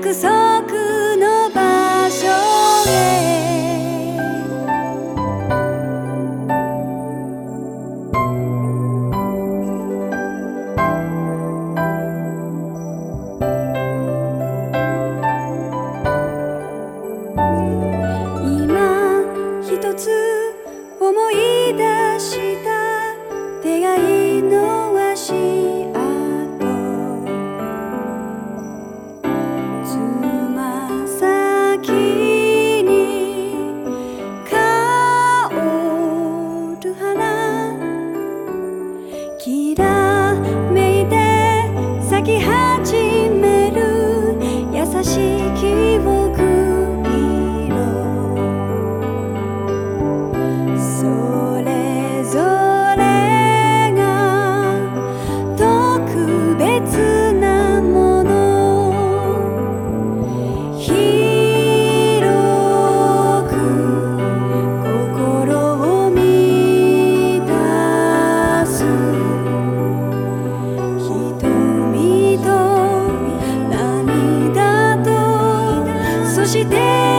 約束。day.